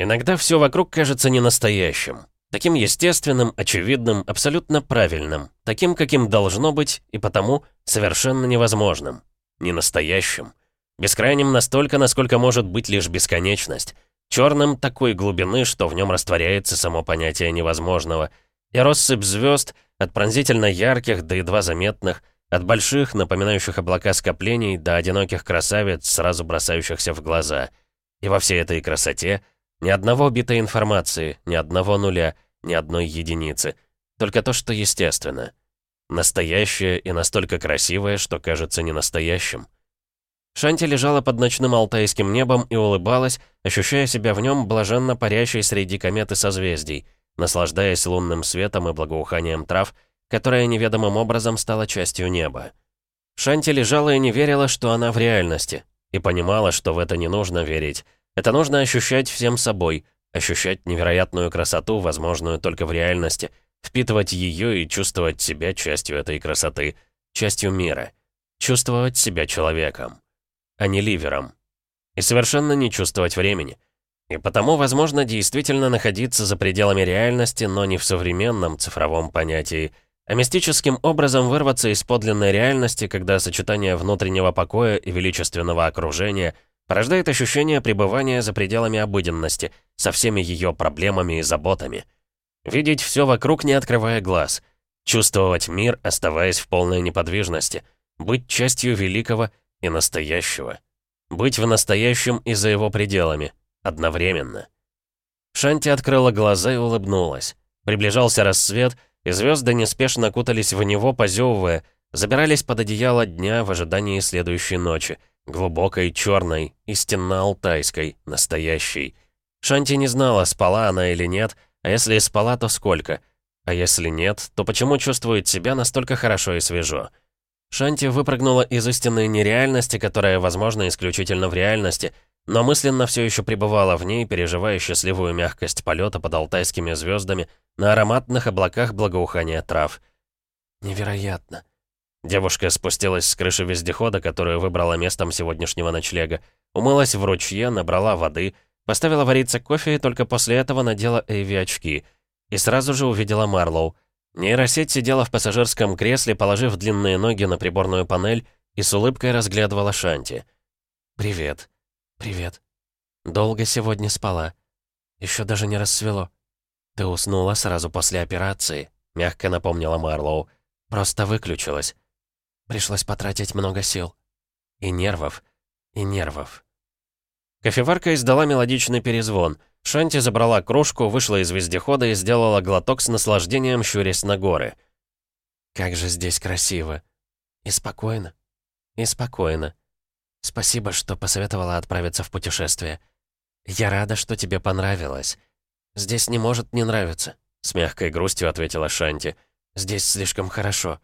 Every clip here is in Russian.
Иногда все вокруг кажется ненастоящим. Таким естественным, очевидным, абсолютно правильным. Таким, каким должно быть, и потому совершенно невозможным. Ненастоящим. Бескрайним настолько, насколько может быть лишь бесконечность. Черным такой глубины, что в нем растворяется само понятие невозможного. И россыпь звезд, от пронзительно ярких до едва заметных, от больших, напоминающих облака скоплений, до одиноких красавиц, сразу бросающихся в глаза. И во всей этой красоте ни одного битой информации, ни одного нуля, ни одной единицы. Только то, что естественно. Настоящее и настолько красивое, что кажется ненастоящим. Шанти лежала под ночным алтайским небом и улыбалась, ощущая себя в нем блаженно парящей среди комет и созвездий, наслаждаясь лунным светом и благоуханием трав, которая неведомым образом стала частью неба. Шанти лежала и не верила, что она в реальности, и понимала, что в это не нужно верить. Это нужно ощущать всем собой, ощущать невероятную красоту, возможную только в реальности, впитывать ее и чувствовать себя частью этой красоты, частью мира, чувствовать себя человеком а не ливером. И совершенно не чувствовать времени. И потому, возможно, действительно находиться за пределами реальности, но не в современном цифровом понятии, а мистическим образом вырваться из подлинной реальности, когда сочетание внутреннего покоя и величественного окружения порождает ощущение пребывания за пределами обыденности, со всеми ее проблемами и заботами. Видеть все вокруг, не открывая глаз. Чувствовать мир, оставаясь в полной неподвижности. Быть частью великого и настоящего. Быть в настоящем и за его пределами. Одновременно. Шанти открыла глаза и улыбнулась. Приближался рассвет, и звезды неспешно кутались в него, позевывая, забирались под одеяло дня в ожидании следующей ночи, глубокой, черной, истинно алтайской, настоящей. Шанти не знала, спала она или нет, а если спала, то сколько, а если нет, то почему чувствует себя настолько хорошо и свежо. Шанти выпрыгнула из истинной нереальности, которая, возможно, исключительно в реальности, но мысленно все еще пребывала в ней, переживая счастливую мягкость полета под алтайскими звездами на ароматных облаках благоухания трав. Невероятно. Девушка спустилась с крыши вездехода, которую выбрала местом сегодняшнего ночлега, умылась в ручье, набрала воды, поставила вариться кофе и только после этого надела Эйви-очки. И сразу же увидела Марлоу — Нейросеть сидела в пассажирском кресле, положив длинные ноги на приборную панель и с улыбкой разглядывала Шанти. «Привет. Привет. Долго сегодня спала. Еще даже не рассвело. Ты уснула сразу после операции», — мягко напомнила Марлоу. «Просто выключилась. Пришлось потратить много сил. И нервов. И нервов». Кофеварка издала мелодичный перезвон — Шанти забрала кружку, вышла из вездехода и сделала глоток с наслаждением, щурясь на горы. «Как же здесь красиво. И спокойно. И спокойно. Спасибо, что посоветовала отправиться в путешествие. Я рада, что тебе понравилось. Здесь не может не нравиться», — с мягкой грустью ответила Шанти. «Здесь слишком хорошо».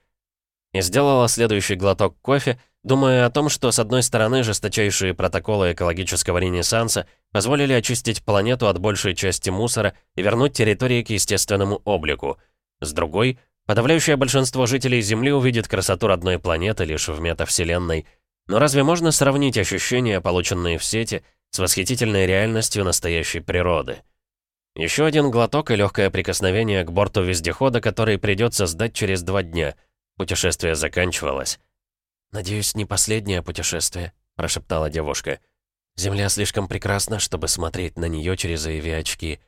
И сделала следующий глоток кофе, думая о том, что, с одной стороны, жесточайшие протоколы экологического ренессанса позволили очистить планету от большей части мусора и вернуть территории к естественному облику. С другой, подавляющее большинство жителей Земли увидит красоту родной планеты лишь в метавселенной. Но разве можно сравнить ощущения, полученные в сети, с восхитительной реальностью настоящей природы? Еще один глоток и легкое прикосновение к борту вездехода, который придется сдать через два дня. Путешествие заканчивалось. «Надеюсь, не последнее путешествие», — прошептала девушка. «Земля слишком прекрасна, чтобы смотреть на нее через AV-очки».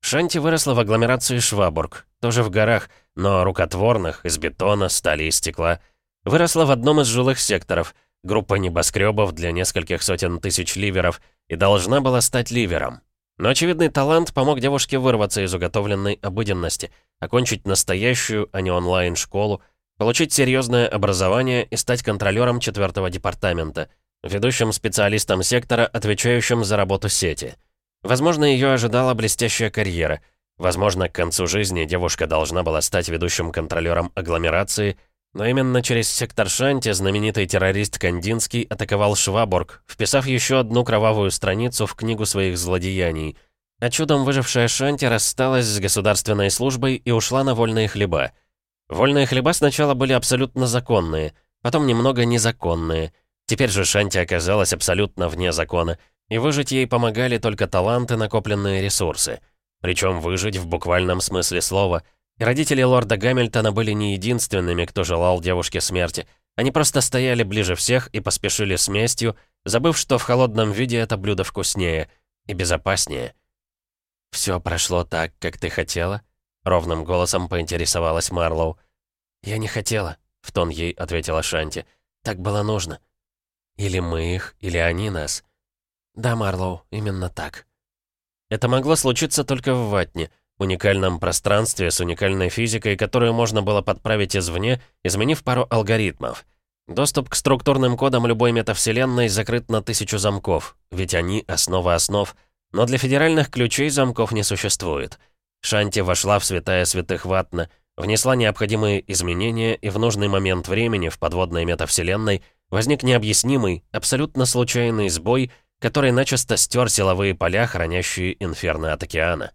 Шанти выросла в агломерации Швабург, тоже в горах, но рукотворных, из бетона, стали и стекла. Выросла в одном из жилых секторов, группа небоскребов для нескольких сотен тысяч ливеров, и должна была стать ливером. Но очевидный талант помог девушке вырваться из уготовленной обыденности, окончить настоящую, а не онлайн-школу, получить серьезное образование и стать контролером четвертого департамента, ведущим специалистом сектора, отвечающим за работу сети. Возможно, ее ожидала блестящая карьера. Возможно, к концу жизни девушка должна была стать ведущим контролером агломерации, но именно через сектор Шанти знаменитый террорист Кандинский атаковал Шваборг, вписав еще одну кровавую страницу в книгу своих злодеяний. А чудом выжившая Шанти рассталась с государственной службой и ушла на вольные хлеба. Вольные хлеба сначала были абсолютно законные, потом немного незаконные. Теперь же Шанти оказалась абсолютно вне закона. И выжить ей помогали только таланты, накопленные ресурсы. Причем выжить в буквальном смысле слова. И родители лорда Гамильтона были не единственными, кто желал девушке смерти. Они просто стояли ближе всех и поспешили с местью, забыв, что в холодном виде это блюдо вкуснее и безопаснее. «Все прошло так, как ты хотела?» — ровным голосом поинтересовалась Марлоу. «Я не хотела», — в тон ей ответила Шанти. «Так было нужно». «Или мы их, или они нас». «Да, Марлоу, именно так». Это могло случиться только в Ватне, уникальном пространстве с уникальной физикой, которую можно было подправить извне, изменив пару алгоритмов. Доступ к структурным кодам любой метавселенной закрыт на тысячу замков, ведь они — основа основ, но для федеральных ключей замков не существует. Шанти вошла в святая святых Ватна, внесла необходимые изменения, и в нужный момент времени в подводной метавселенной возник необъяснимый, абсолютно случайный сбой, который начисто стер силовые поля, хранящие инферно от океана.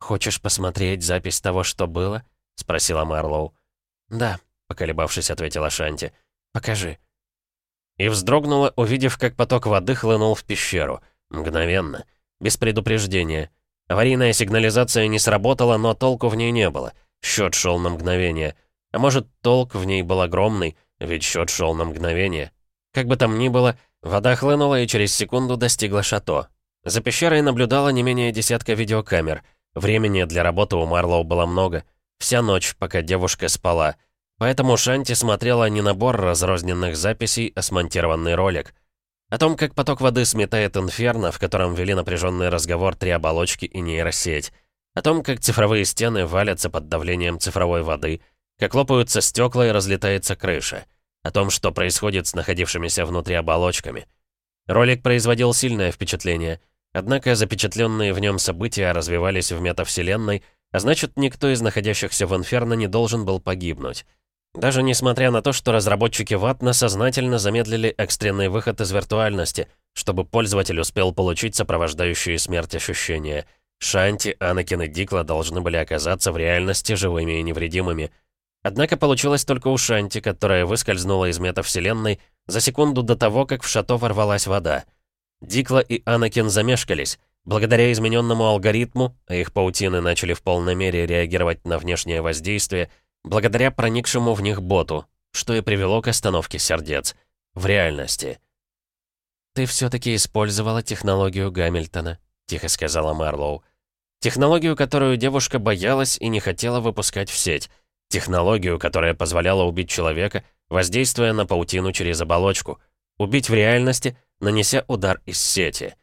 «Хочешь посмотреть запись того, что было?» — спросила Марлоу. «Да», — поколебавшись, ответила Шанти. «Покажи». И вздрогнула, увидев, как поток воды хлынул в пещеру. Мгновенно. Без предупреждения. Аварийная сигнализация не сработала, но толку в ней не было. Счет шел на мгновение. А может, толк в ней был огромный, ведь счет шел на мгновение. Как бы там ни было, вода хлынула и через секунду достигла шато. За пещерой наблюдала не менее десятка видеокамер. Времени для работы у Марлоу было много. Вся ночь, пока девушка спала. Поэтому Шанти смотрела не набор разрозненных записей, а смонтированный ролик. О том, как поток воды сметает инферно, в котором вели напряженный разговор три оболочки и нейросеть. О том, как цифровые стены валятся под давлением цифровой воды, как лопаются стекла и разлетается крыша. О том, что происходит с находившимися внутри оболочками. Ролик производил сильное впечатление, однако запечатленные в нем события развивались в метавселенной, а значит, никто из находящихся в инферно не должен был погибнуть. Даже несмотря на то, что разработчики Ватна сознательно замедлили экстренный выход из виртуальности, чтобы пользователь успел получить сопровождающие смерть ощущения. Шанти, Анакин и Дикла должны были оказаться в реальности живыми и невредимыми. Однако получилось только у Шанти, которая выскользнула из метавселенной за секунду до того, как в шато ворвалась вода. Дикла и Анакин замешкались. Благодаря измененному алгоритму, а их паутины начали в полной мере реагировать на внешнее воздействие, благодаря проникшему в них боту, что и привело к остановке сердец. В реальности. «Ты все-таки использовала технологию Гамильтона», — тихо сказала Марлоу. Технологию, которую девушка боялась и не хотела выпускать в сеть. Технологию, которая позволяла убить человека, воздействуя на паутину через оболочку. Убить в реальности, нанеся удар из сети.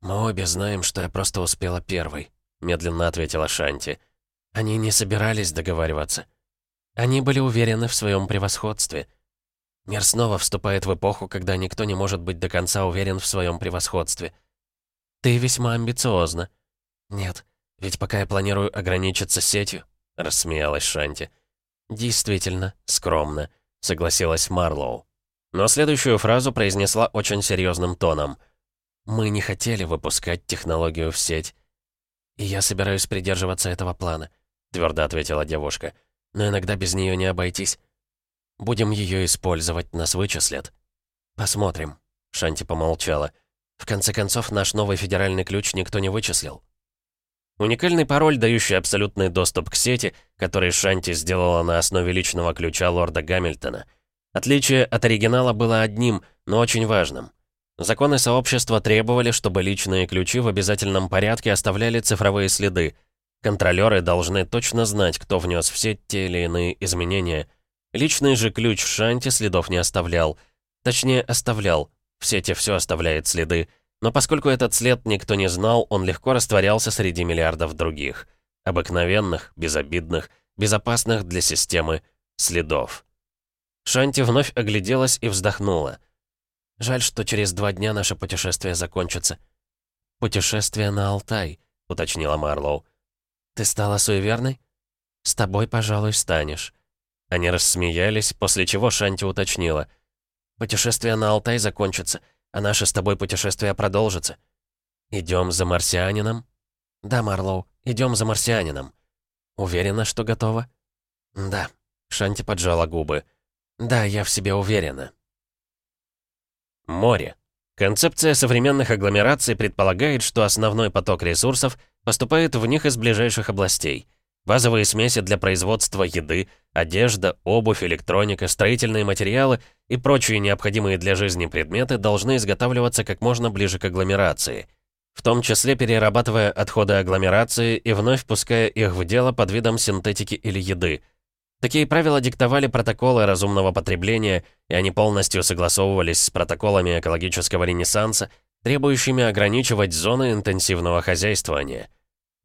«Мы обе знаем, что я просто успела первой», — медленно ответила Шанти. Они не собирались договариваться. Они были уверены в своем превосходстве. Мир снова вступает в эпоху, когда никто не может быть до конца уверен в своем превосходстве. Ты весьма амбициозна. Нет, ведь пока я планирую ограничиться сетью, рассмеялась Шанти. Действительно, скромно, согласилась Марлоу. Но следующую фразу произнесла очень серьезным тоном. Мы не хотели выпускать технологию в сеть. И я собираюсь придерживаться этого плана твердо ответила девушка. «Но иногда без нее не обойтись. Будем ее использовать, нас вычислят». «Посмотрим», — Шанти помолчала. «В конце концов, наш новый федеральный ключ никто не вычислил». Уникальный пароль, дающий абсолютный доступ к сети, который Шанти сделала на основе личного ключа лорда Гамильтона. Отличие от оригинала было одним, но очень важным. Законы сообщества требовали, чтобы личные ключи в обязательном порядке оставляли цифровые следы — Контролеры должны точно знать, кто внес в сеть те или иные изменения. Личный же ключ в Шанте следов не оставлял. Точнее, оставлял. В сети все оставляет следы. Но поскольку этот след никто не знал, он легко растворялся среди миллиардов других. Обыкновенных, безобидных, безопасных для системы следов. Шанти вновь огляделась и вздохнула. «Жаль, что через два дня наше путешествие закончится». «Путешествие на Алтай», — уточнила Марлоу. «Ты стала суеверной?» «С тобой, пожалуй, станешь». Они рассмеялись, после чего Шанти уточнила. «Путешествие на Алтай закончится, а наше с тобой путешествие продолжится. Идем за марсианином?» «Да, Марлоу, идем за марсианином». «Уверена, что готова?» «Да». Шанти поджала губы. «Да, я в себе уверена». Море. Концепция современных агломераций предполагает, что основной поток ресурсов поступает в них из ближайших областей. Базовые смеси для производства еды, одежда, обувь, электроника, строительные материалы и прочие необходимые для жизни предметы должны изготавливаться как можно ближе к агломерации. В том числе перерабатывая отходы агломерации и вновь пуская их в дело под видом синтетики или еды – Такие правила диктовали протоколы разумного потребления, и они полностью согласовывались с протоколами экологического ренессанса, требующими ограничивать зоны интенсивного хозяйствования.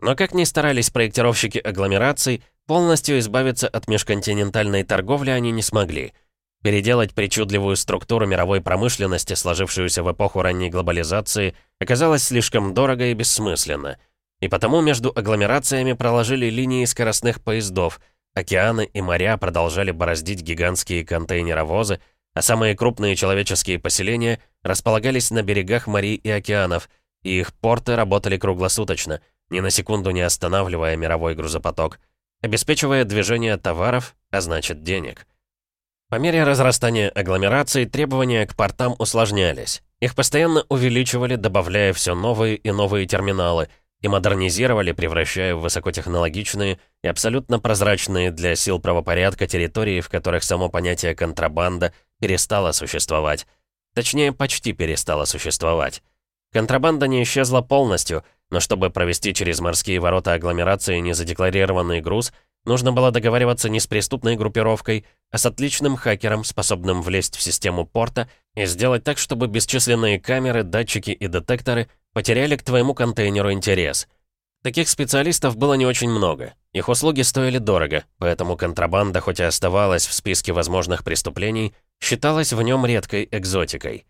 Но как ни старались проектировщики агломераций, полностью избавиться от межконтинентальной торговли они не смогли. Переделать причудливую структуру мировой промышленности, сложившуюся в эпоху ранней глобализации, оказалось слишком дорого и бессмысленно. И потому между агломерациями проложили линии скоростных поездов – Океаны и моря продолжали бороздить гигантские контейнеровозы, а самые крупные человеческие поселения располагались на берегах морей и океанов, и их порты работали круглосуточно, ни на секунду не останавливая мировой грузопоток, обеспечивая движение товаров, а значит денег. По мере разрастания агломераций требования к портам усложнялись. Их постоянно увеличивали, добавляя все новые и новые терминалы – и модернизировали, превращая в высокотехнологичные и абсолютно прозрачные для сил правопорядка территории, в которых само понятие «контрабанда» перестало существовать. Точнее, почти перестало существовать. Контрабанда не исчезла полностью, но чтобы провести через морские ворота агломерации незадекларированный груз, нужно было договариваться не с преступной группировкой, а с отличным хакером, способным влезть в систему порта и сделать так, чтобы бесчисленные камеры, датчики и детекторы потеряли к твоему контейнеру интерес. Таких специалистов было не очень много. Их услуги стоили дорого, поэтому контрабанда, хоть и оставалась в списке возможных преступлений, считалась в нем редкой экзотикой.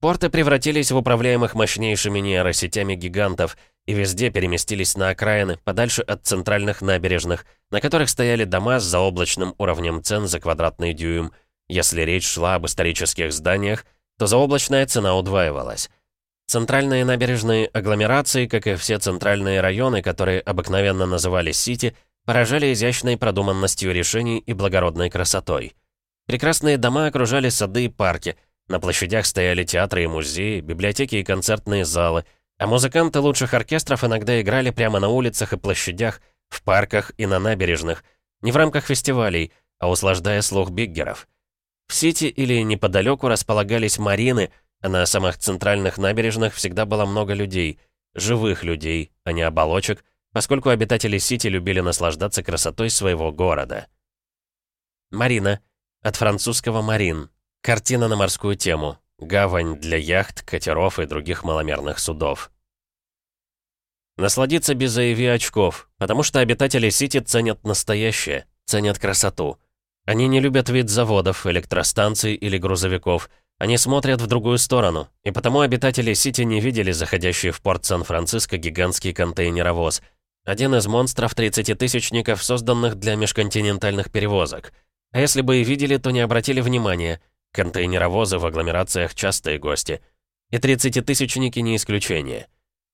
Порты превратились в управляемых мощнейшими нейросетями гигантов и везде переместились на окраины, подальше от центральных набережных, на которых стояли дома с заоблачным уровнем цен за квадратный дюйм. Если речь шла об исторических зданиях, то заоблачная цена удваивалась. Центральные набережные агломерации, как и все центральные районы, которые обыкновенно назывались Сити, поражали изящной продуманностью решений и благородной красотой. Прекрасные дома окружали сады и парки, на площадях стояли театры и музеи, библиотеки и концертные залы, а музыканты лучших оркестров иногда играли прямо на улицах и площадях, в парках и на набережных, не в рамках фестивалей, а услаждая слух биггеров. В Сити или неподалеку располагались марины – а на самых центральных набережных всегда было много людей, живых людей, а не оболочек, поскольку обитатели Сити любили наслаждаться красотой своего города. Марина. От французского «марин». Картина на морскую тему. Гавань для яхт, катеров и других маломерных судов. Насладиться без заяви очков, потому что обитатели Сити ценят настоящее, ценят красоту. Они не любят вид заводов, электростанций или грузовиков – они смотрят в другую сторону, и потому обитатели Сити не видели заходящий в порт Сан-Франциско гигантский контейнеровоз. Один из монстров 30-тысячников, созданных для межконтинентальных перевозок. А если бы и видели, то не обратили внимания. Контейнеровозы в агломерациях частые гости. И 30-тысячники не исключение.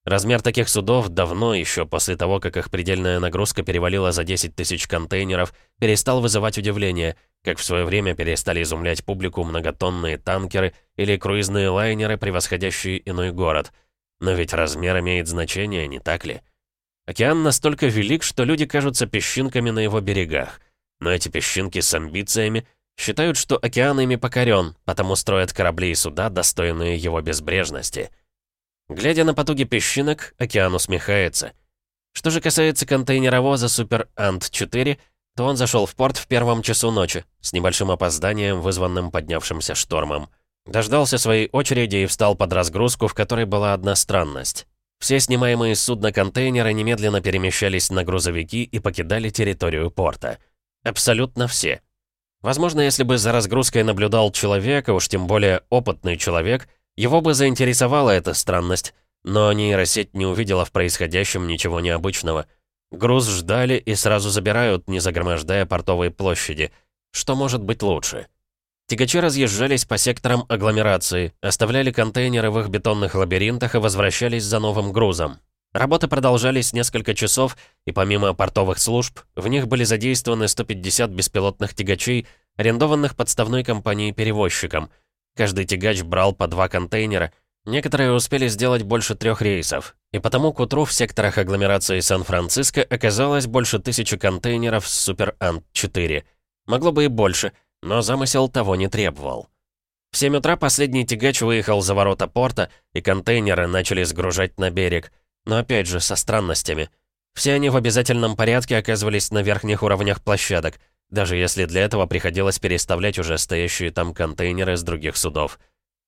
Размер таких судов давно, еще после того, как их предельная нагрузка перевалила за 10 тысяч контейнеров, перестал вызывать удивление, как в свое время перестали изумлять публику многотонные танкеры или круизные лайнеры, превосходящие иной город. Но ведь размер имеет значение, не так ли? Океан настолько велик, что люди кажутся песчинками на его берегах. Но эти песчинки с амбициями считают, что океан ими покорен, потому строят корабли и суда, достойные его безбрежности — Глядя на потуги песчинок, океан усмехается. Что же касается контейнеровоза Супер Ант-4, то он зашел в порт в первом часу ночи, с небольшим опозданием, вызванным поднявшимся штормом. Дождался своей очереди и встал под разгрузку, в которой была одна странность. Все снимаемые с судна контейнеры немедленно перемещались на грузовики и покидали территорию порта. Абсолютно все. Возможно, если бы за разгрузкой наблюдал человек, а уж тем более опытный человек — его бы заинтересовала эта странность, но нейросеть не увидела в происходящем ничего необычного. Груз ждали и сразу забирают, не загромождая портовые площади. Что может быть лучше? Тягачи разъезжались по секторам агломерации, оставляли контейнеры в их бетонных лабиринтах и возвращались за новым грузом. Работы продолжались несколько часов, и помимо портовых служб, в них были задействованы 150 беспилотных тягачей, арендованных подставной компанией-перевозчиком — Каждый тягач брал по два контейнера, некоторые успели сделать больше трех рейсов, и потому к утру в секторах агломерации Сан-Франциско оказалось больше тысячи контейнеров с Супер Ант-4. Могло бы и больше, но замысел того не требовал. В 7 утра последний тягач выехал за ворота порта, и контейнеры начали сгружать на берег. Но опять же, со странностями. Все они в обязательном порядке оказывались на верхних уровнях площадок, даже если для этого приходилось переставлять уже стоящие там контейнеры с других судов.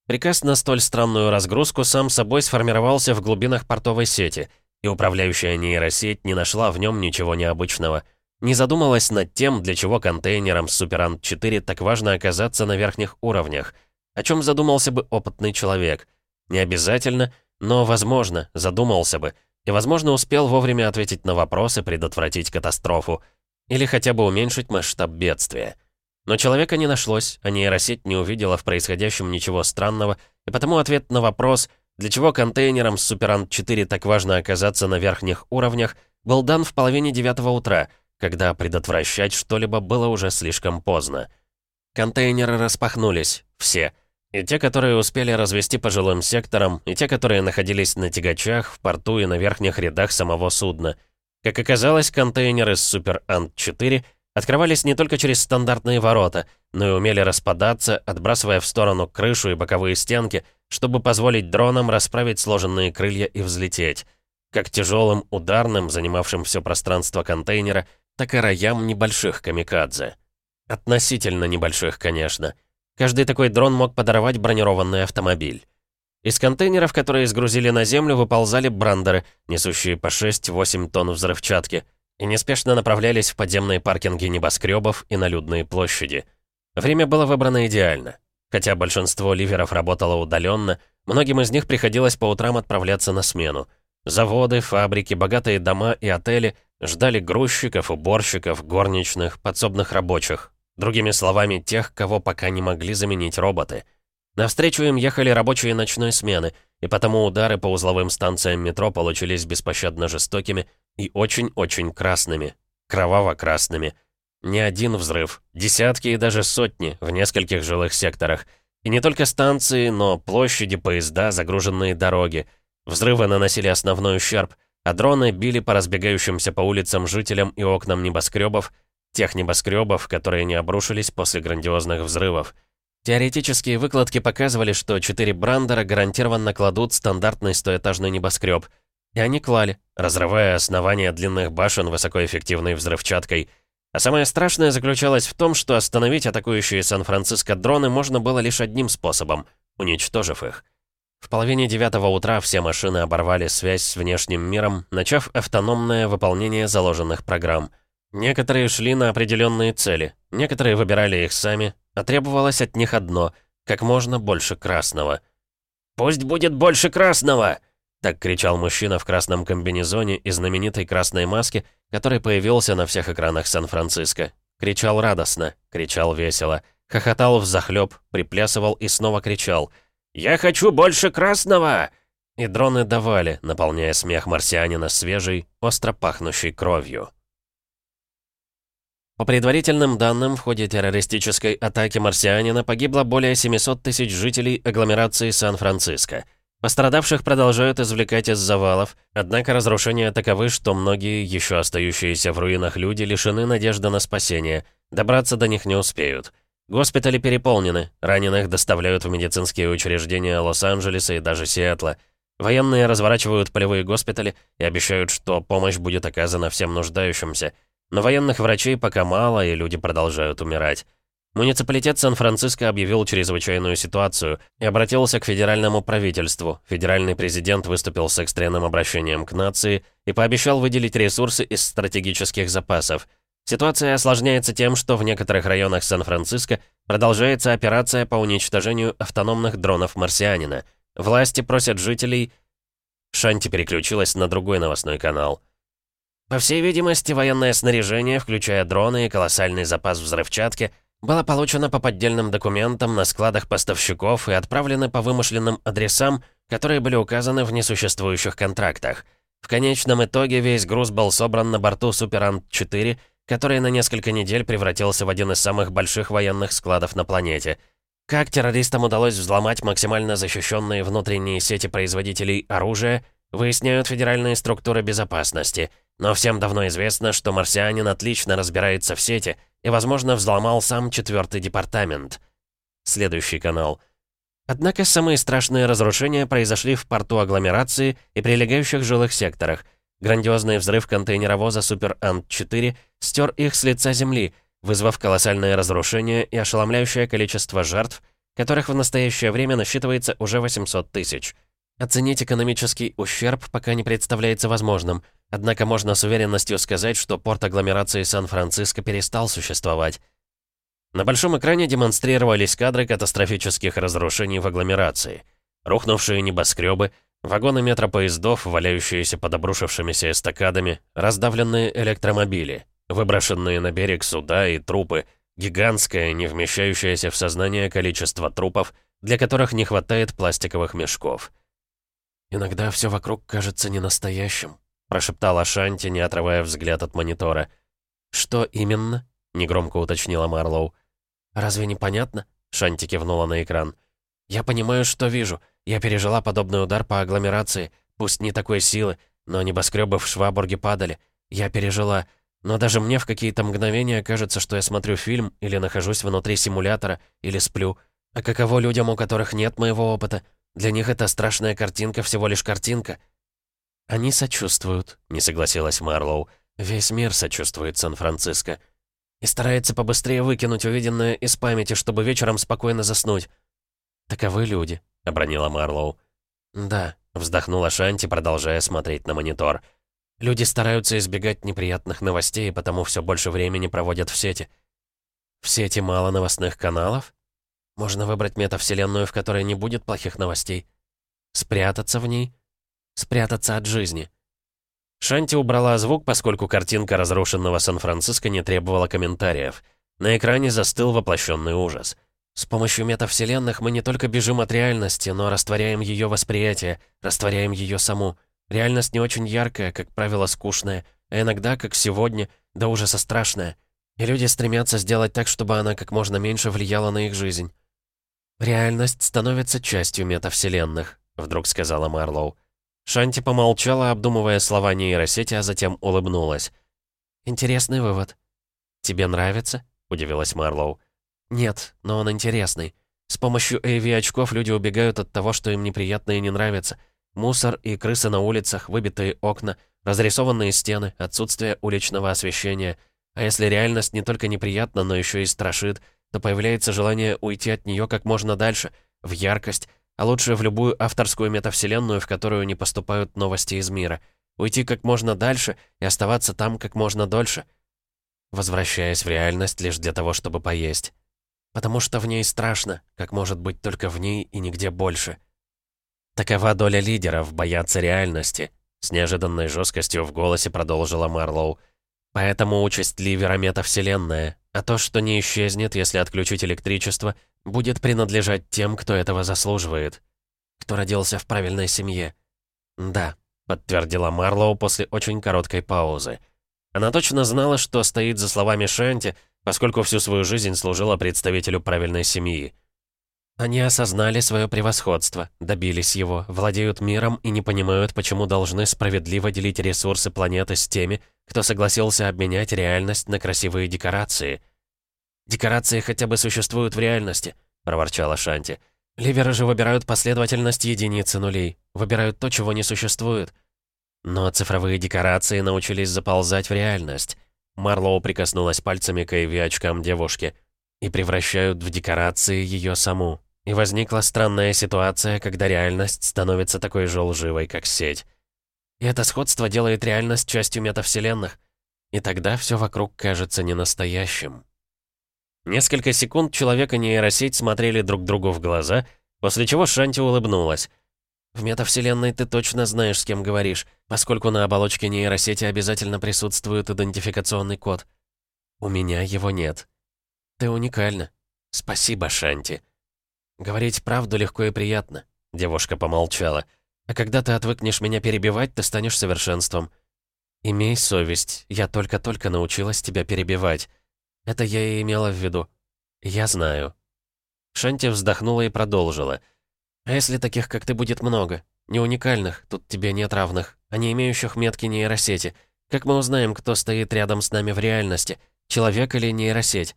Приказ на столь странную разгрузку сам собой сформировался в глубинах портовой сети, и управляющая нейросеть не нашла в нем ничего необычного. Не задумалась над тем, для чего контейнерам Суперант-4 так важно оказаться на верхних уровнях — о чем задумался бы опытный человек. Не обязательно, но, возможно, задумался бы. И, возможно, успел вовремя ответить на вопросы, предотвратить катастрофу. Или хотя бы уменьшить масштаб бедствия. Но человека не нашлось, а нейросеть не увидела в происходящем ничего странного, и потому ответ на вопрос, для чего контейнерам с Суперант-4 так важно оказаться на верхних уровнях, был дан в половине девятого утра, когда предотвращать что-либо было уже слишком поздно. Контейнеры распахнулись, все — и те, которые успели развести по жилым секторам, и те, которые находились на тягачах, в порту и на верхних рядах самого судна. Как оказалось, контейнеры с Супер Ант-4 открывались не только через стандартные ворота, но и умели распадаться, отбрасывая в сторону крышу и боковые стенки, чтобы позволить дронам расправить сложенные крылья и взлететь. Как тяжелым ударным, занимавшим все пространство контейнера, так и роям небольших камикадзе. Относительно небольших, конечно — Каждый такой дрон мог подорвать бронированный автомобиль. Из контейнеров, которые сгрузили на землю, выползали брандеры, несущие по 6-8 тонн взрывчатки, и неспешно направлялись в подземные паркинги небоскребов и на людные площади. Время было выбрано идеально. Хотя большинство ливеров работало удаленно, многим из них приходилось по утрам отправляться на смену. Заводы, фабрики, богатые дома и отели ждали грузчиков, уборщиков, горничных, подсобных рабочих, Другими словами, тех, кого пока не могли заменить роботы. Навстречу им ехали рабочие ночной смены, и потому удары по узловым станциям метро получились беспощадно жестокими и очень-очень красными. Кроваво-красными. Не один взрыв, десятки и даже сотни в нескольких жилых секторах. И не только станции, но площади, поезда, загруженные дороги. Взрывы наносили основной ущерб, а дроны били по разбегающимся по улицам жителям и окнам небоскребов, Тех небоскребов, которые не обрушились после грандиозных взрывов. Теоретические выкладки показывали, что четыре брандера гарантированно кладут стандартный стоэтажный небоскреб. И они клали, разрывая основания длинных башен высокоэффективной взрывчаткой. А самое страшное заключалось в том, что остановить атакующие Сан-Франциско дроны можно было лишь одним способом — уничтожив их. В половине девятого утра все машины оборвали связь с внешним миром, начав автономное выполнение заложенных программ — Некоторые шли на определенные цели, некоторые выбирали их сами, а требовалось от них одно — как можно больше красного. «Пусть будет больше красного!» Так кричал мужчина в красном комбинезоне и знаменитой красной маске, который появился на всех экранах Сан-Франциско. Кричал радостно, кричал весело, хохотал взахлёб, приплясывал и снова кричал «Я хочу больше красного!» И дроны давали, наполняя смех марсианина свежей, остро пахнущей кровью. По предварительным данным, в ходе террористической атаки марсианина погибло более 700 тысяч жителей агломерации Сан-Франциско. Пострадавших продолжают извлекать из завалов, однако разрушения таковы, что многие, еще остающиеся в руинах люди, лишены надежды на спасение. Добраться до них не успеют. Госпитали переполнены, раненых доставляют в медицинские учреждения Лос-Анджелеса и даже Сиэтла. Военные разворачивают полевые госпитали и обещают, что помощь будет оказана всем нуждающимся – но военных врачей пока мало, и люди продолжают умирать. Муниципалитет Сан-Франциско объявил чрезвычайную ситуацию и обратился к федеральному правительству. Федеральный президент выступил с экстренным обращением к нации и пообещал выделить ресурсы из стратегических запасов. Ситуация осложняется тем, что в некоторых районах Сан-Франциско продолжается операция по уничтожению автономных дронов марсианина. Власти просят жителей... Шанти переключилась на другой новостной канал. По всей видимости, военное снаряжение, включая дроны и колоссальный запас взрывчатки, было получено по поддельным документам на складах поставщиков и отправлено по вымышленным адресам, которые были указаны в несуществующих контрактах. В конечном итоге весь груз был собран на борту Суперант-4, который на несколько недель превратился в один из самых больших военных складов на планете. Как террористам удалось взломать максимально защищенные внутренние сети производителей оружия, выясняют федеральные структуры безопасности. Но всем давно известно, что марсианин отлично разбирается в сети и, возможно, взломал сам четвертый департамент. Следующий канал. Однако самые страшные разрушения произошли в порту агломерации и прилегающих жилых секторах. Грандиозный взрыв контейнеровоза Супер Ант-4 стер их с лица земли, вызвав колоссальное разрушение и ошеломляющее количество жертв, которых в настоящее время насчитывается уже 800 тысяч. Оценить экономический ущерб пока не представляется возможным, однако можно с уверенностью сказать, что порт агломерации Сан-Франциско перестал существовать. На большом экране демонстрировались кадры катастрофических разрушений в агломерации. Рухнувшие небоскребы, вагоны метропоездов, валяющиеся под обрушившимися эстакадами, раздавленные электромобили, выброшенные на берег суда и трупы, гигантское, не вмещающееся в сознание количество трупов, для которых не хватает пластиковых мешков. «Иногда все вокруг кажется ненастоящим», — прошептала Шанти, не отрывая взгляд от монитора. «Что именно?» — негромко уточнила Марлоу. «Разве не понятно?» — Шанти кивнула на экран. «Я понимаю, что вижу. Я пережила подобный удар по агломерации, пусть не такой силы, но небоскребы в Швабурге падали. Я пережила. Но даже мне в какие-то мгновения кажется, что я смотрю фильм или нахожусь внутри симулятора, или сплю. А каково людям, у которых нет моего опыта? Для них эта страшная картинка всего лишь картинка». «Они сочувствуют», — не согласилась Марлоу. «Весь мир сочувствует Сан-Франциско и старается побыстрее выкинуть увиденное из памяти, чтобы вечером спокойно заснуть. «Таковы люди», — обронила Марлоу. «Да», — вздохнула Шанти, продолжая смотреть на монитор. «Люди стараются избегать неприятных новостей, потому все больше времени проводят в сети». «В сети мало новостных каналов? Можно выбрать метавселенную, в которой не будет плохих новостей. Спрятаться в ней? Спрятаться от жизни». Шанти убрала звук, поскольку картинка разрушенного Сан-Франциско не требовала комментариев. На экране застыл воплощенный ужас. С помощью метавселенных мы не только бежим от реальности, но растворяем ее восприятие, растворяем ее саму. Реальность не очень яркая, как правило, скучная, а иногда, как сегодня, до ужаса страшная. И люди стремятся сделать так, чтобы она как можно меньше влияла на их жизнь. «Реальность становится частью метавселенных», — вдруг сказала Марлоу. Шанти помолчала, обдумывая слова нейросети, а затем улыбнулась. «Интересный вывод». «Тебе нравится?» — удивилась Марлоу. «Нет, но он интересный. С помощью AV-очков люди убегают от того, что им неприятно и не нравится. Мусор и крысы на улицах, выбитые окна, разрисованные стены, отсутствие уличного освещения. А если реальность не только неприятна, но еще и страшит, то появляется желание уйти от нее как можно дальше, в яркость, а лучше в любую авторскую метавселенную, в которую не поступают новости из мира. Уйти как можно дальше и оставаться там как можно дольше. Возвращаясь в реальность лишь для того, чтобы поесть. Потому что в ней страшно, как может быть только в ней и нигде больше. Такова доля лидеров, бояться реальности. С неожиданной жесткостью в голосе продолжила Марлоу. Поэтому участь Ливера метавселенная, а то, что не исчезнет, если отключить электричество, будет принадлежать тем, кто этого заслуживает. Кто родился в правильной семье. Да, подтвердила Марлоу после очень короткой паузы. Она точно знала, что стоит за словами Шанти, поскольку всю свою жизнь служила представителю правильной семьи. Они осознали свое превосходство, добились его, владеют миром и не понимают, почему должны справедливо делить ресурсы планеты с теми, кто согласился обменять реальность на красивые декорации — «Декорации хотя бы существуют в реальности», — проворчала Шанти. «Ливеры же выбирают последовательность единиц и нулей. Выбирают то, чего не существует». Но цифровые декорации научились заползать в реальность. Марлоу прикоснулась пальцами к AV-очкам девушки. И превращают в декорации ее саму. И возникла странная ситуация, когда реальность становится такой же лживой, как сеть. И это сходство делает реальность частью метавселенных. И тогда все вокруг кажется ненастоящим. Несколько секунд человек и нейросеть смотрели друг другу в глаза, после чего Шанти улыбнулась. «В метавселенной ты точно знаешь, с кем говоришь, поскольку на оболочке нейросети обязательно присутствует идентификационный код. У меня его нет. Ты уникальна. Спасибо, Шанти». «Говорить правду легко и приятно», — девушка помолчала. «А когда ты отвыкнешь меня перебивать, ты станешь совершенством». «Имей совесть, я только-только научилась тебя перебивать». Это я и имела в виду. Я знаю. Шанти вздохнула и продолжила. «А если таких, как ты, будет много? Не уникальных, тут тебе нет равных, а не имеющих метки нейросети. Как мы узнаем, кто стоит рядом с нами в реальности? Человек или нейросеть?»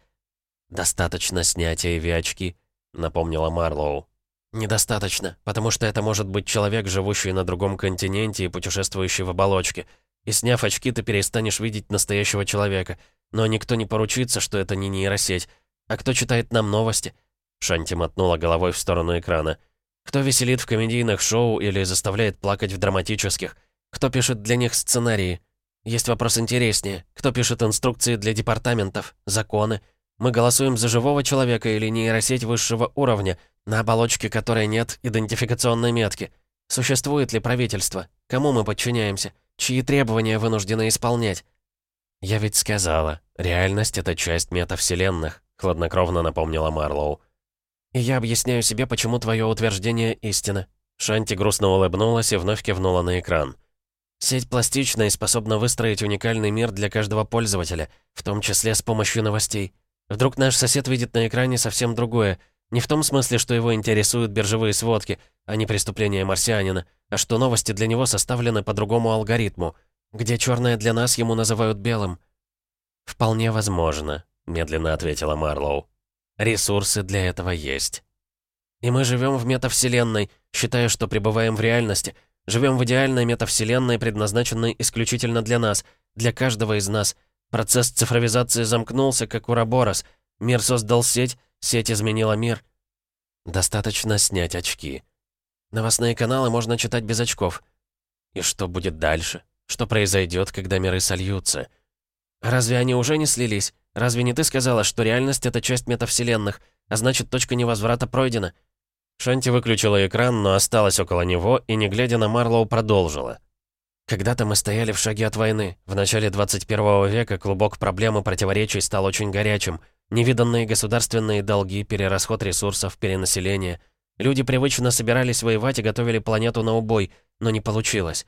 «Достаточно снятия ви-очки», — напомнила Марлоу. «Недостаточно, потому что это может быть человек, живущий на другом континенте и путешествующий в оболочке. И сняв очки, ты перестанешь видеть настоящего человека. Но никто не поручится, что это не нейросеть. А кто читает нам новости?» Шанти мотнула головой в сторону экрана. «Кто веселит в комедийных шоу или заставляет плакать в драматических? Кто пишет для них сценарии? Есть вопрос интереснее. Кто пишет инструкции для департаментов, законы? Мы голосуем за живого человека или нейросеть высшего уровня, на оболочке которой нет идентификационной метки? Существует ли правительство? Кому мы подчиняемся? Чьи требования вынуждены исполнять?» «Я ведь сказала, реальность — это часть метавселенных», — хладнокровно напомнила Марлоу. «И я объясняю себе, почему твое утверждение истина». Шанти грустно улыбнулась и вновь кивнула на экран. Сеть пластична и способна выстроить уникальный мир для каждого пользователя, в том числе с помощью новостей. Вдруг наш сосед видит на экране совсем другое. Не в том смысле, что его интересуют биржевые сводки, а не преступления марсианина, а что новости для него составлены по другому алгоритму, где черное для нас ему называют белым. «Вполне возможно», — медленно ответила Марлоу. «Ресурсы для этого есть». «И мы живем в метавселенной, считая, что пребываем в реальности», Живем в идеальной метавселенной, предназначенной исключительно для нас, для каждого из нас. Процесс цифровизации замкнулся, как Ураборос. Мир создал сеть, сеть изменила мир. Достаточно снять очки. Новостные каналы можно читать без очков. И что будет дальше? Что произойдет, когда миры сольются? Разве они уже не слились? Разве не ты сказала, что реальность — это часть метавселенных, а значит, точка невозврата пройдена? Шанти выключила экран, но осталась около него и, не глядя на Марлоу, продолжила. «Когда-то мы стояли в шаге от войны. В начале 21 века клубок проблем и противоречий стал очень горячим. Невиданные государственные долги, перерасход ресурсов, перенаселение. Люди привычно собирались воевать и готовили планету на убой, но не получилось.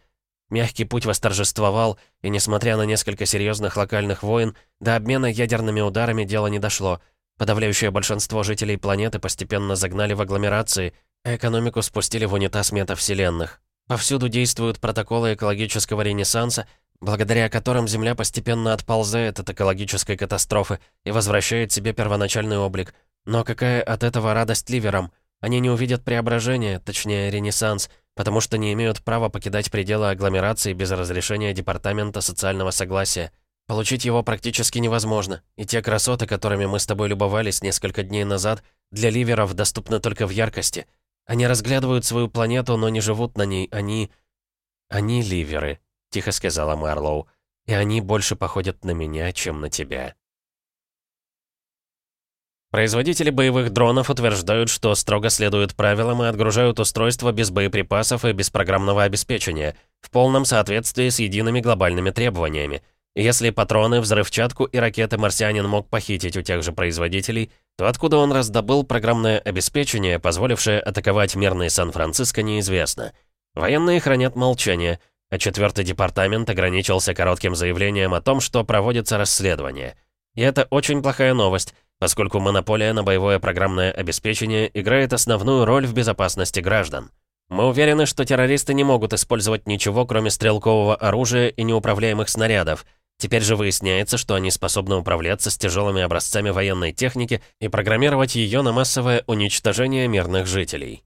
Мягкий путь восторжествовал, и, несмотря на несколько серьезных локальных войн, до обмена ядерными ударами дело не дошло — Подавляющее большинство жителей планеты постепенно загнали в агломерации, а экономику спустили в унитаз метавселенных. Повсюду действуют протоколы экологического ренессанса, благодаря которым Земля постепенно отползает от экологической катастрофы и возвращает себе первоначальный облик. Но какая от этого радость ливерам? Они не увидят преображения, точнее ренессанс, потому что не имеют права покидать пределы агломерации без разрешения Департамента социального согласия. Получить его практически невозможно, и те красоты, которыми мы с тобой любовались несколько дней назад, для ливеров доступны только в яркости. Они разглядывают свою планету, но не живут на ней, они... Они ливеры, тихо сказала Марлоу, и они больше походят на меня, чем на тебя. Производители боевых дронов утверждают, что строго следуют правилам и отгружают устройства без боеприпасов и без программного обеспечения, в полном соответствии с едиными глобальными требованиями. Если патроны, взрывчатку и ракеты марсианин мог похитить у тех же производителей, то откуда он раздобыл программное обеспечение, позволившее атаковать мирный Сан-Франциско, неизвестно. Военные хранят молчание, а четвертый департамент ограничился коротким заявлением о том, что проводится расследование. И это очень плохая новость, поскольку монополия на боевое программное обеспечение играет основную роль в безопасности граждан. Мы уверены, что террористы не могут использовать ничего, кроме стрелкового оружия и неуправляемых снарядов — Теперь же выясняется, что они способны управляться с тяжелыми образцами военной техники и программировать ее на массовое уничтожение мирных жителей.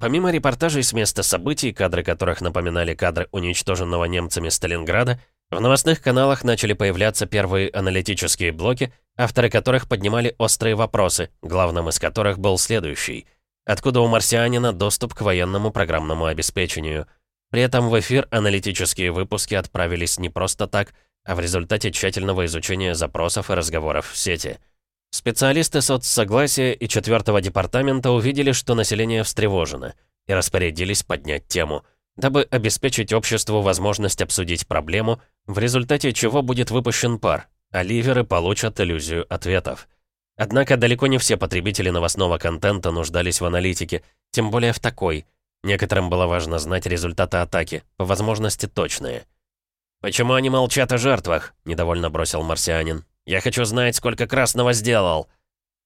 Помимо репортажей с места событий, кадры которых напоминали кадры уничтоженного немцами Сталинграда, в новостных каналах начали появляться первые аналитические блоки, авторы которых поднимали острые вопросы, главным из которых был следующий. Откуда у марсианина доступ к военному программному обеспечению? При этом в эфир аналитические выпуски отправились не просто так, а в результате тщательного изучения запросов и разговоров в сети. Специалисты соцсогласия и четвертого департамента увидели, что население встревожено, и распорядились поднять тему, дабы обеспечить обществу возможность обсудить проблему, в результате чего будет выпущен пар, а ливеры получат иллюзию ответов. Однако далеко не все потребители новостного контента нуждались в аналитике, тем более в такой – Некоторым было важно знать результаты атаки, по возможности точные. «Почему они молчат о жертвах?» — недовольно бросил марсианин. «Я хочу знать, сколько красного сделал».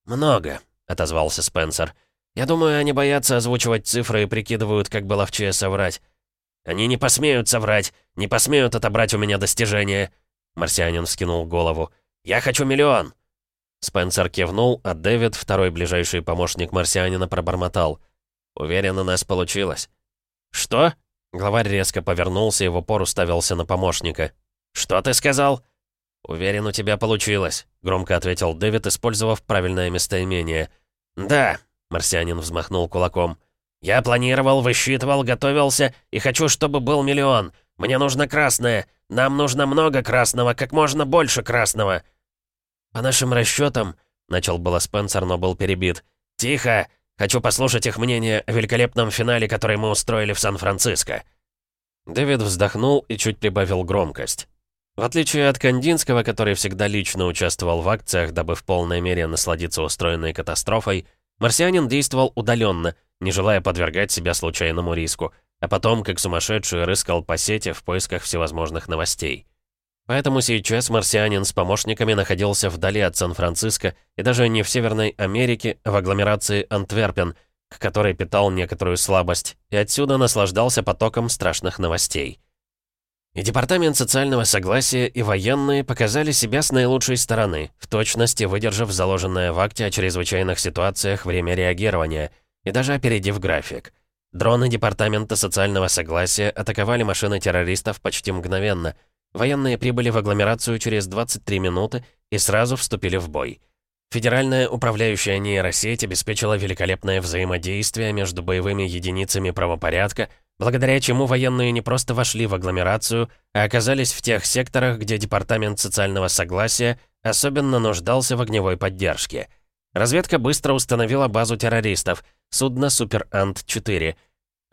«Много», — отозвался Спенсер. «Я думаю, они боятся озвучивать цифры и прикидывают, как бы ловчее соврать». «Они не посмеют соврать, не посмеют отобрать у меня достижения!» Марсианин вскинул голову. «Я хочу миллион!» Спенсер кивнул, а Дэвид, второй ближайший помощник марсианина, пробормотал. «Уверен, у нас получилось». «Что?» Главарь резко повернулся и в упор уставился на помощника. «Что ты сказал?» «Уверен, у тебя получилось», — громко ответил Дэвид, использовав правильное местоимение. «Да», — марсианин взмахнул кулаком. «Я планировал, высчитывал, готовился и хочу, чтобы был миллион. Мне нужно красное. Нам нужно много красного, как можно больше красного». «По нашим расчетам», — начал было Спенсер, но был перебит. «Тихо! Хочу послушать их мнение о великолепном финале, который мы устроили в Сан-Франциско». Дэвид вздохнул и чуть прибавил громкость. В отличие от Кандинского, который всегда лично участвовал в акциях, дабы в полной мере насладиться устроенной катастрофой, марсианин действовал удаленно, не желая подвергать себя случайному риску, а потом, как сумасшедший, рыскал по сети в поисках всевозможных новостей. Поэтому сейчас марсианин с помощниками находился вдали от Сан-Франциско и даже не в Северной Америке, а в агломерации Антверпен, к которой питал некоторую слабость, и отсюда наслаждался потоком страшных новостей. И Департамент социального согласия, и военные показали себя с наилучшей стороны, в точности выдержав заложенное в акте о чрезвычайных ситуациях время реагирования, и даже опередив график. Дроны Департамента социального согласия атаковали машины террористов почти мгновенно — Военные прибыли в агломерацию через 23 минуты и сразу вступили в бой. Федеральная управляющая нейросеть обеспечила великолепное взаимодействие между боевыми единицами правопорядка, благодаря чему военные не просто вошли в агломерацию, а оказались в тех секторах, где Департамент социального согласия особенно нуждался в огневой поддержке. Разведка быстро установила базу террористов, судно «Супер Ант-4»,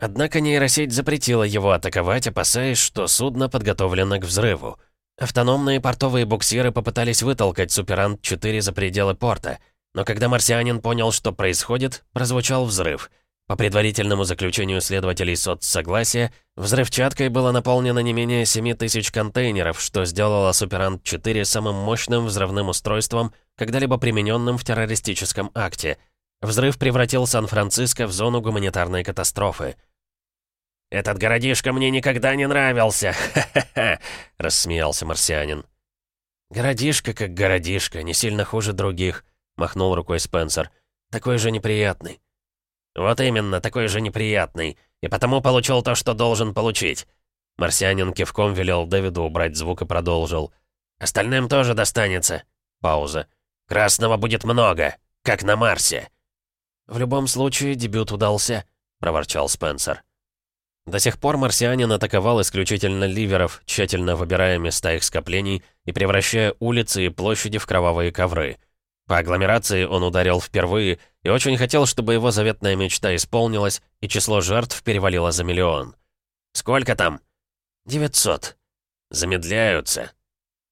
Однако нейросеть запретила его атаковать, опасаясь, что судно подготовлено к взрыву. Автономные портовые буксиры попытались вытолкать Суперант-4 за пределы порта, но когда марсианин понял, что происходит, прозвучал взрыв. По предварительному заключению следователей соцсогласия, взрывчаткой было наполнено не менее 7 тысяч контейнеров, что сделало Суперант-4 самым мощным взрывным устройством, когда-либо примененным в террористическом акте. Взрыв превратил Сан-Франциско в зону гуманитарной катастрофы. «Этот городишко мне никогда не нравился! Ха-ха-ха!» — рассмеялся марсианин. «Городишко как городишко, не сильно хуже других», — махнул рукой Спенсер. «Такой же неприятный». «Вот именно, такой же неприятный. И потому получил то, что должен получить». Марсианин кивком велел Дэвиду убрать звук и продолжил. «Остальным тоже достанется». Пауза. «Красного будет много, как на Марсе». «В любом случае, дебют удался», — проворчал Спенсер. До сих пор марсианин атаковал исключительно ливеров, тщательно выбирая места их скоплений и превращая улицы и площади в кровавые ковры. По агломерации он ударил впервые и очень хотел, чтобы его заветная мечта исполнилась, и число жертв перевалило за миллион. «Сколько там?» «Девятьсот». «Замедляются».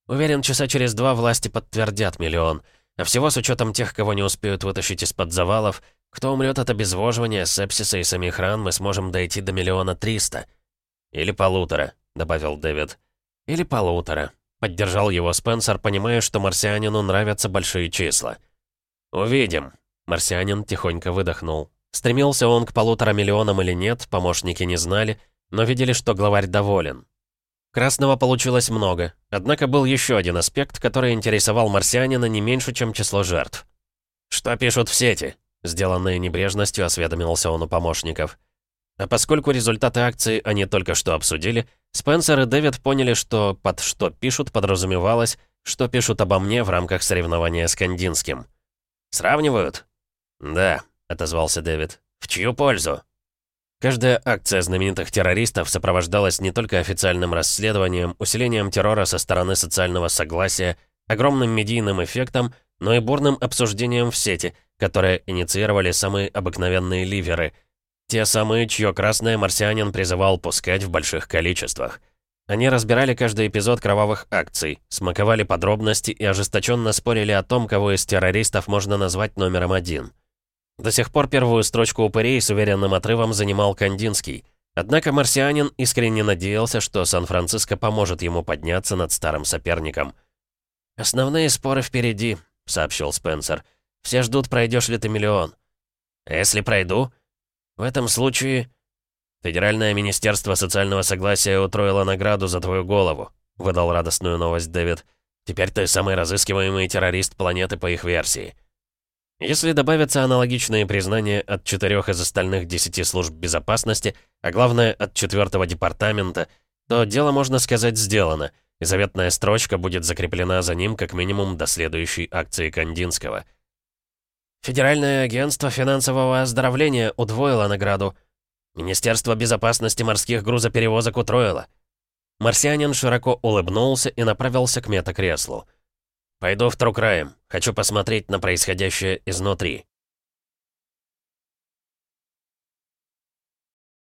Уверен, часа через два власти подтвердят миллион. А всего с учетом тех, кого не успеют вытащить из-под завалов, кто умрет от обезвоживания, сепсиса и самих ран, мы сможем дойти до миллиона триста. Или полутора, добавил Дэвид. Или полутора. Поддержал его Спенсер, понимая, что марсианину нравятся большие числа. «Увидим». Марсианин тихонько выдохнул. Стремился он к полутора миллионам или нет, помощники не знали, но видели, что главарь доволен. Красного получилось много, однако был еще один аспект, который интересовал марсианина не меньше, чем число жертв. «Что пишут в сети?» Сделанной небрежностью осведомился он у помощников. А поскольку результаты акции они только что обсудили, Спенсер и Дэвид поняли, что под «что пишут» подразумевалось, что пишут обо мне в рамках соревнования с Кандинским. «Сравнивают?» «Да», — отозвался Дэвид. «В чью пользу?» Каждая акция знаменитых террористов сопровождалась не только официальным расследованием, усилением террора со стороны социального согласия, огромным медийным эффектом, но и бурным обсуждением в сети — которые инициировали самые обыкновенные ливеры. Те самые, чье красное марсианин призывал пускать в больших количествах. Они разбирали каждый эпизод кровавых акций, смаковали подробности и ожесточенно спорили о том, кого из террористов можно назвать номером один. До сих пор первую строчку упырей с уверенным отрывом занимал Кандинский. Однако марсианин искренне надеялся, что Сан-Франциско поможет ему подняться над старым соперником. «Основные споры впереди», — сообщил Спенсер. Все ждут, пройдешь ли ты миллион. Если пройду? В этом случае... Федеральное министерство социального согласия утроило награду за твою голову, выдал радостную новость Дэвид. Теперь ты самый разыскиваемый террорист планеты по их версии. Если добавятся аналогичные признания от четырех из остальных десяти служб безопасности, а главное, от четвертого департамента, то дело, можно сказать, сделано, и заветная строчка будет закреплена за ним как минимум до следующей акции Кандинского. Федеральное агентство финансового оздоровления удвоило награду. Министерство безопасности морских грузоперевозок утроило. Марсианин широко улыбнулся и направился к метакреслу. «Пойду в Трукраем. Хочу посмотреть на происходящее изнутри».